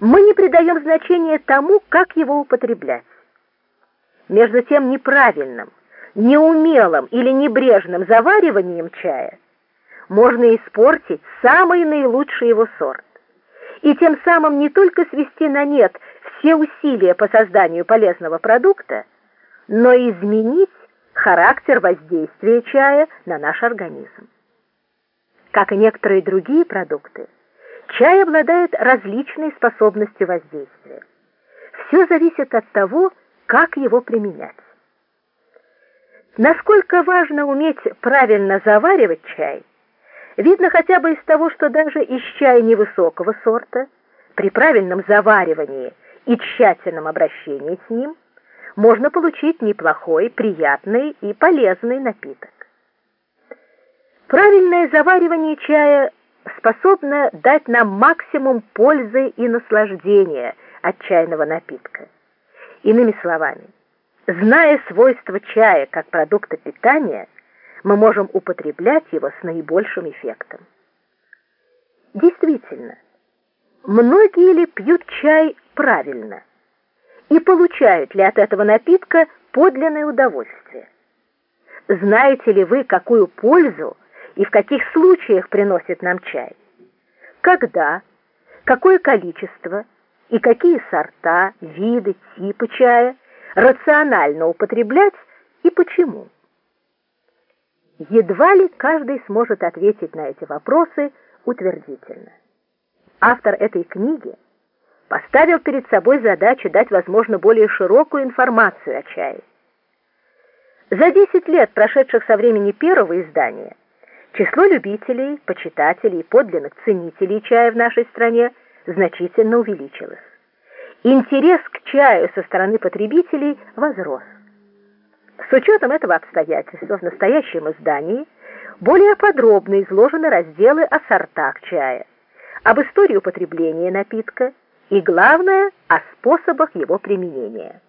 мы не придаем значения тому, как его употреблять. Между тем неправильным, неумелым или небрежным завариванием чая можно испортить самый наилучший его сорт и тем самым не только свести на нет все усилия по созданию полезного продукта, но и изменить характер воздействия чая на наш организм. Как и некоторые другие продукты, чай обладает различной способностью воздействия. Все зависит от того, как его применять. Насколько важно уметь правильно заваривать чай, видно хотя бы из того, что даже из чая невысокого сорта, при правильном заваривании и тщательном обращении с ним, можно получить неплохой, приятный и полезный напиток. Правильное заваривание чая способно дать нам максимум пользы и наслаждения от чайного напитка. Иными словами, зная свойства чая как продукта питания, мы можем употреблять его с наибольшим эффектом. Действительно, многие ли пьют чай правильно и получают ли от этого напитка подлинное удовольствие? Знаете ли вы, какую пользу и в каких случаях приносит нам чай? Когда, какое количество – и какие сорта, виды, типы чая рационально употреблять и почему. Едва ли каждый сможет ответить на эти вопросы утвердительно. Автор этой книги поставил перед собой задачу дать, возможно, более широкую информацию о чае. За 10 лет, прошедших со времени первого издания, число любителей, почитателей подлинных ценителей чая в нашей стране – значительно увеличилось. Интерес к чаю со стороны потребителей возрос. С учетом этого обстоятельства в настоящем издании более подробно изложены разделы о сортах чая, об истории употребления напитка и, главное, о способах его применения.